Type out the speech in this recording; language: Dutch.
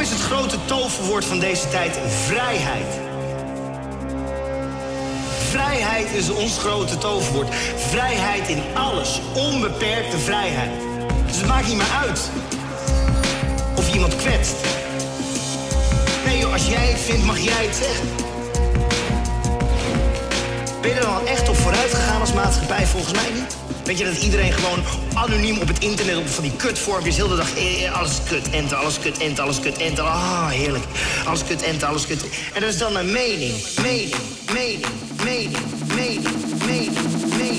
Is het grote toverwoord van deze tijd vrijheid? Vrijheid is ons grote toverwoord. Vrijheid in alles. Onbeperkte vrijheid. Dus het maakt niet meer uit of je iemand kwetst. Nee joh, als jij het vindt, mag jij het zeggen. Ben je dan echt maatschappij? Volgens mij niet. Weet je dat iedereen gewoon anoniem op het internet op van die kutvormpjes heel de dag eh, eh, alles kut, enter, alles kut, enter, alles kut, enter. Ah, heerlijk. Alles kut, enter, alles kut. En dat is dan een mening, mening, mening, mening, mening, mening.